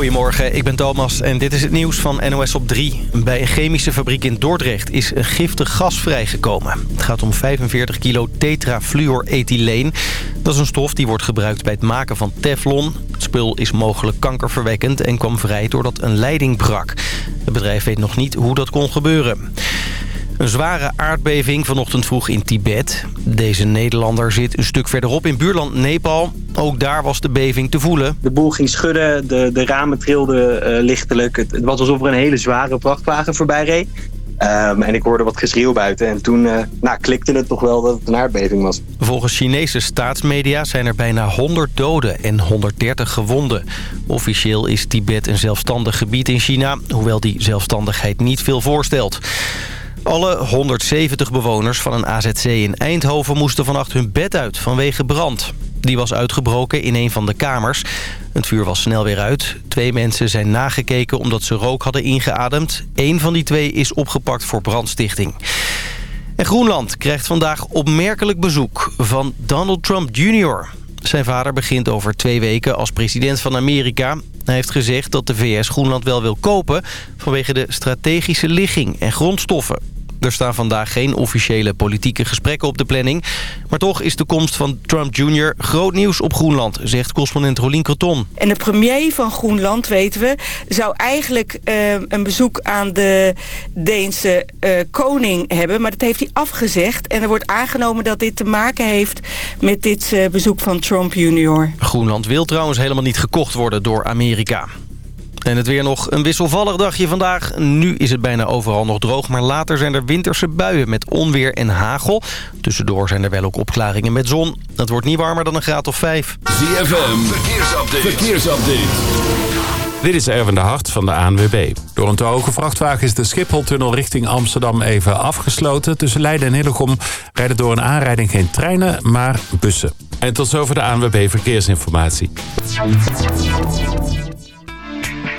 Goedemorgen, ik ben Thomas en dit is het nieuws van NOS op 3. Bij een chemische fabriek in Dordrecht is een giftig gas vrijgekomen. Het gaat om 45 kilo tetrafluorethyleen. Dat is een stof die wordt gebruikt bij het maken van teflon. Het spul is mogelijk kankerverwekkend en kwam vrij doordat een leiding brak. Het bedrijf weet nog niet hoe dat kon gebeuren. Een zware aardbeving vanochtend vroeg in Tibet. Deze Nederlander zit een stuk verderop in buurland Nepal. Ook daar was de beving te voelen. De boel ging schudden, de, de ramen trilden uh, lichtelijk. Het, het, was alsof er een hele zware vrachtwagen voorbij reed. Um, en ik hoorde wat geschreeuw buiten. En toen uh, nou, klikte het toch wel dat het een aardbeving was. Volgens Chinese staatsmedia zijn er bijna 100 doden en 130 gewonden. Officieel is Tibet een zelfstandig gebied in China. Hoewel die zelfstandigheid niet veel voorstelt. Alle 170 bewoners van een AZC in Eindhoven moesten vannacht hun bed uit vanwege brand. Die was uitgebroken in een van de kamers. Het vuur was snel weer uit. Twee mensen zijn nagekeken omdat ze rook hadden ingeademd. Eén van die twee is opgepakt voor brandstichting. En Groenland krijgt vandaag opmerkelijk bezoek van Donald Trump Jr. Zijn vader begint over twee weken als president van Amerika. Hij heeft gezegd dat de VS Groenland wel wil kopen... vanwege de strategische ligging en grondstoffen. Er staan vandaag geen officiële politieke gesprekken op de planning. Maar toch is de komst van Trump Jr. groot nieuws op Groenland, zegt correspondent Rolien Creton. En de premier van Groenland, weten we, zou eigenlijk uh, een bezoek aan de Deense uh, koning hebben. Maar dat heeft hij afgezegd. En er wordt aangenomen dat dit te maken heeft met dit uh, bezoek van Trump Jr. Groenland wil trouwens helemaal niet gekocht worden door Amerika. En het weer nog een wisselvallig dagje vandaag. Nu is het bijna overal nog droog, maar later zijn er winterse buien met onweer en hagel. Tussendoor zijn er wel ook opklaringen met zon. Het wordt niet warmer dan een graad of vijf. ZFM, verkeersupdate. verkeersupdate. Dit is Erwin de Hart van de ANWB. Door een te hoge vrachtwagen is de Schipholtunnel richting Amsterdam even afgesloten. Tussen Leiden en Hillegom rijden door een aanrijding geen treinen, maar bussen. En tot zover de ANWB Verkeersinformatie.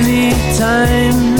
Anytime,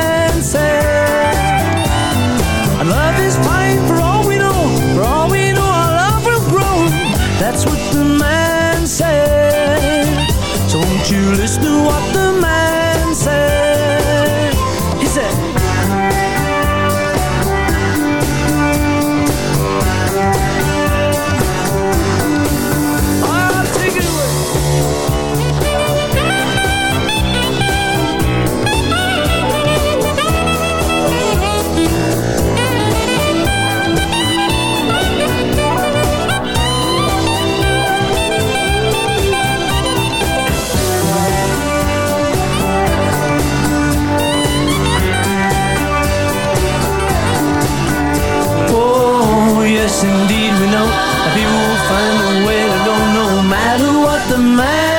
the man.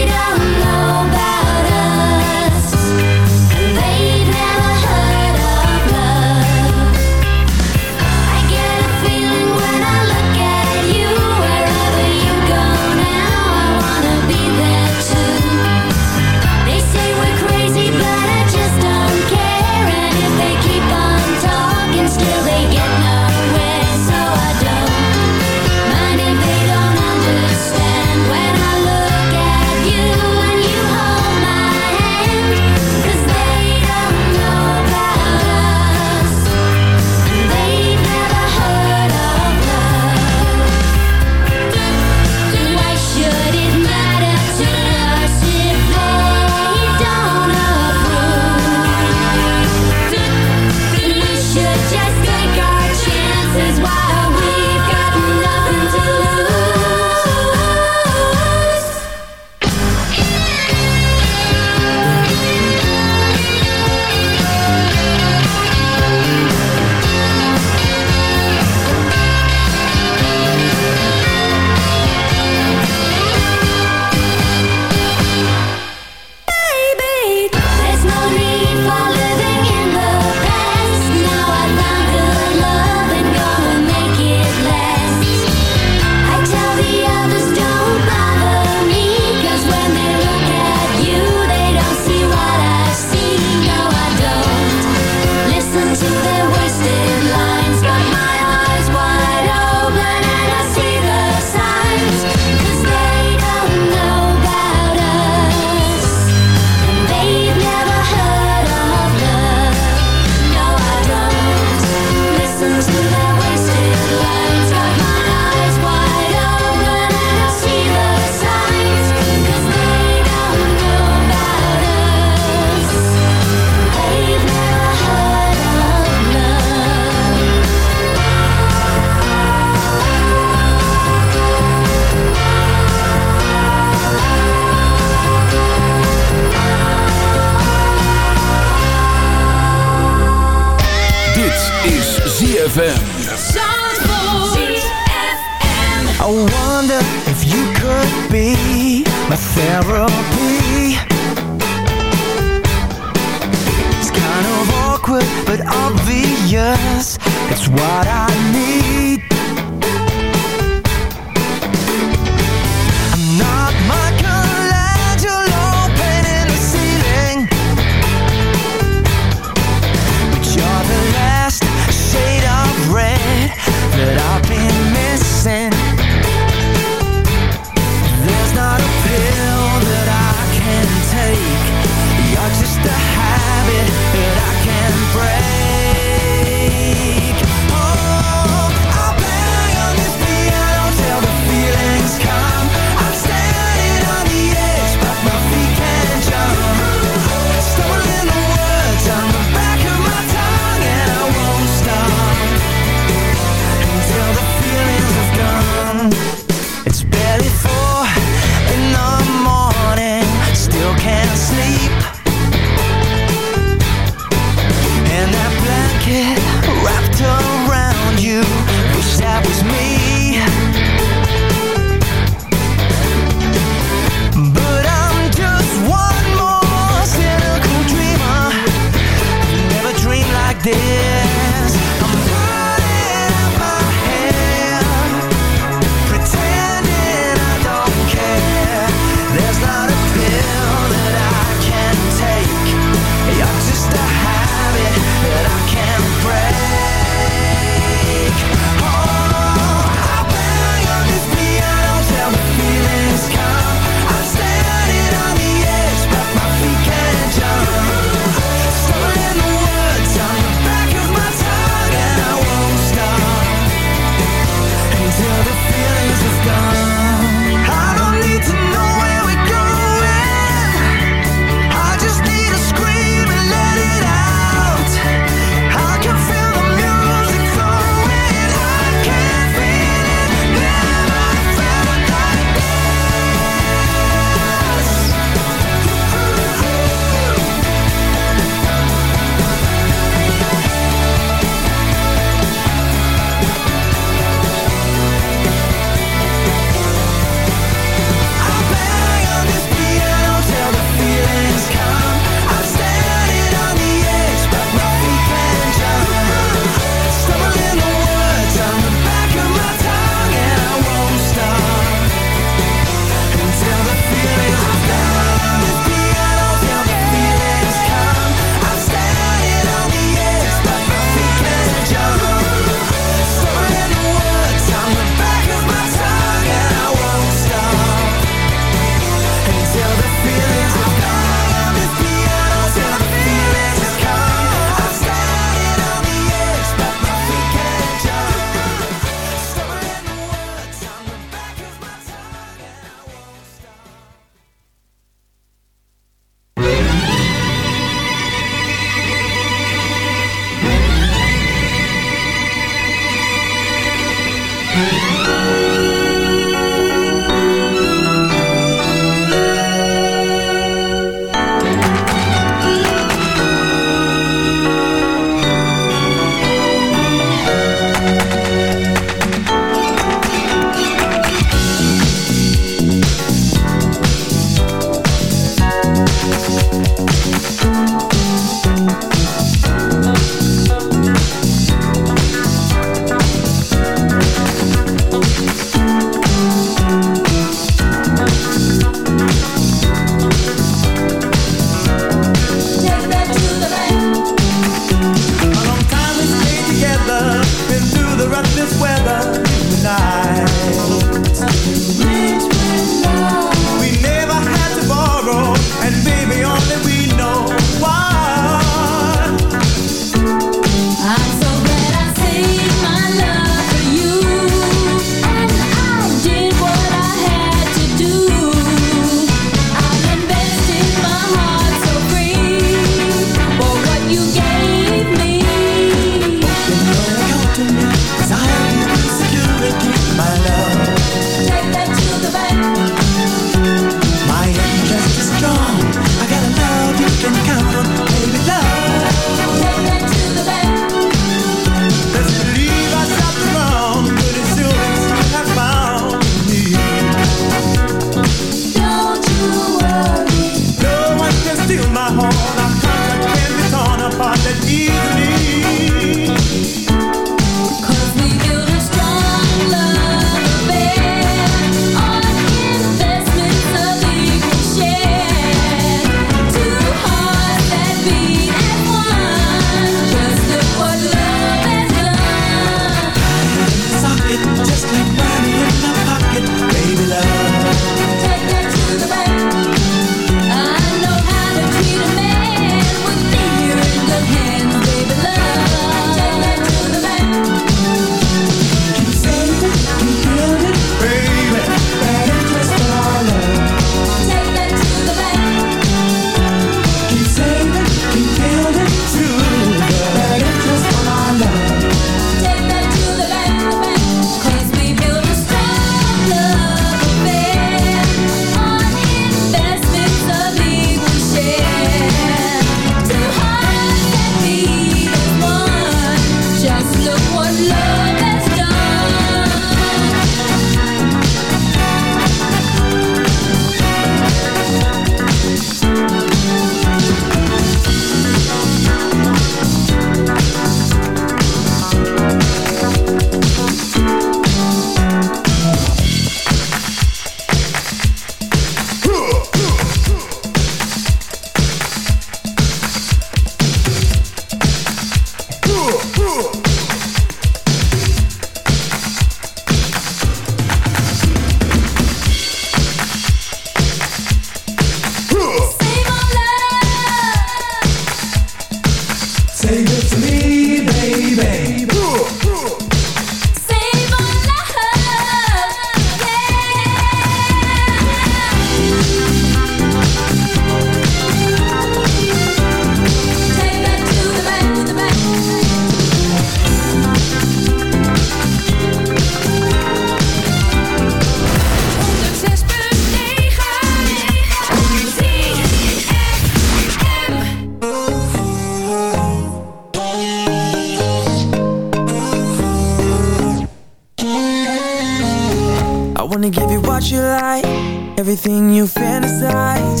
Everything you fantasize.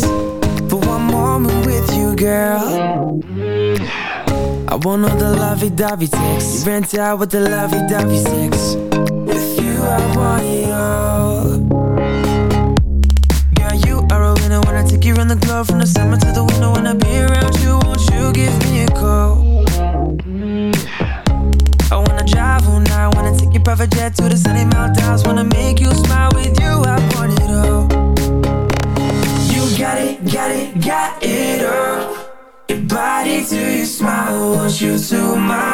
For one moment with you, girl. I want all the lovey-dovey sex You rent out with the lovey-dovey sex With you I want it all. Girl, you are a winner. I take you around the globe From the summer you to my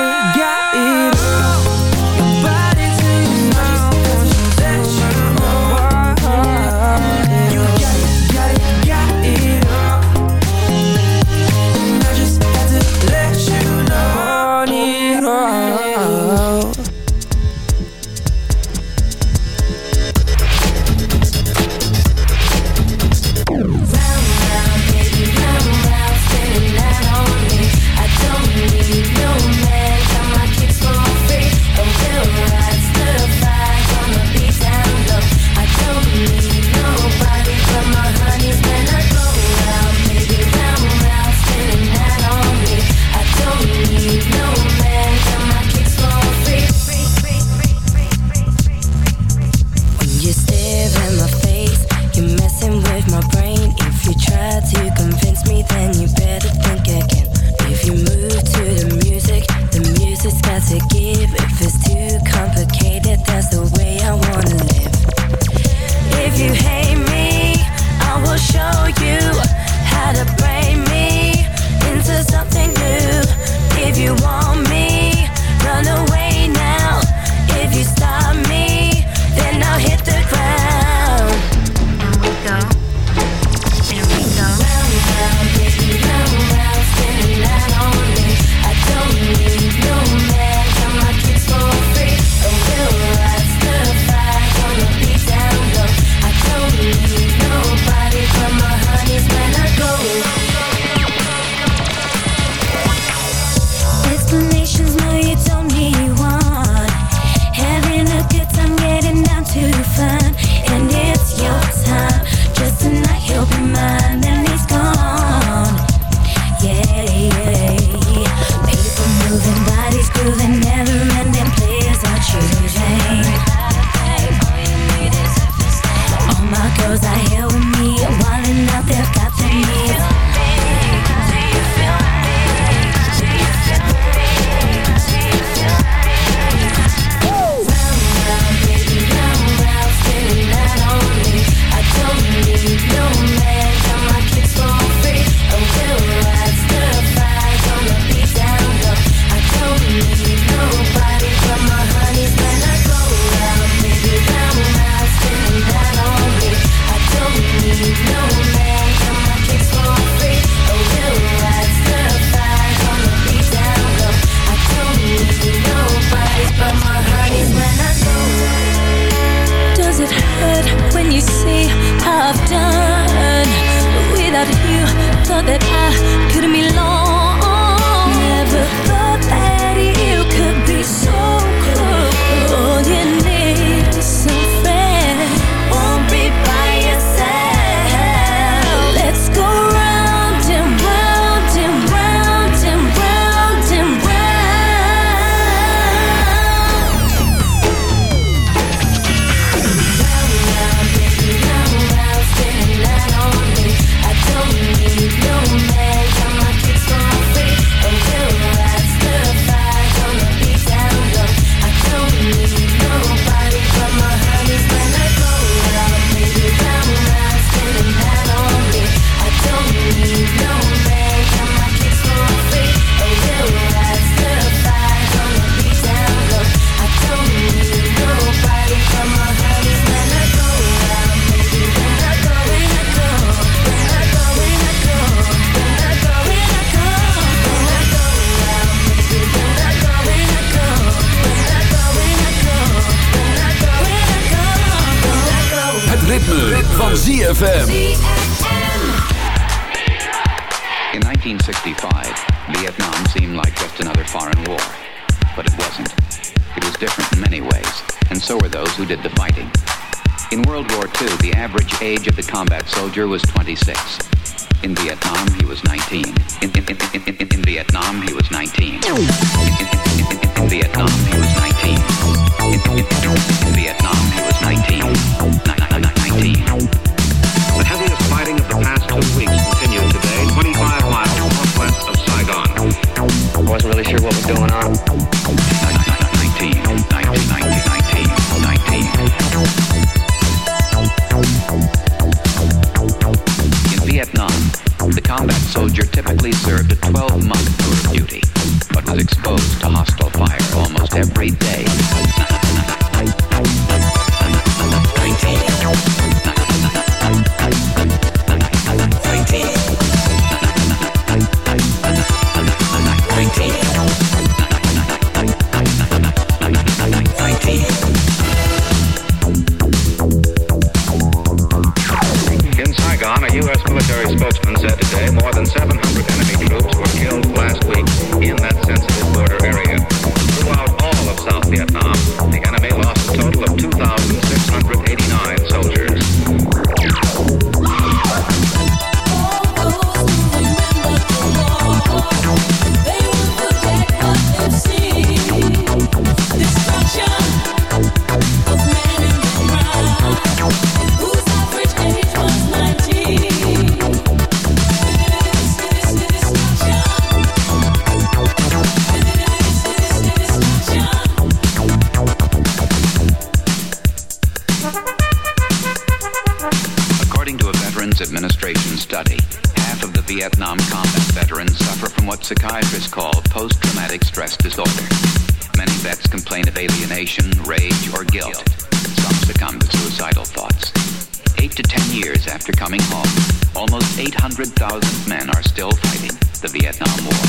soldier was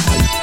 Vietnam